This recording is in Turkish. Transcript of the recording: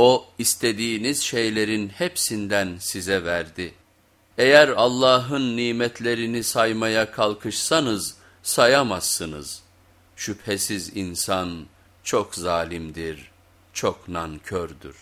O istediğiniz şeylerin hepsinden size verdi. Eğer Allah'ın nimetlerini saymaya kalkışsanız sayamazsınız. Şüphesiz insan çok zalimdir, çok nankördür.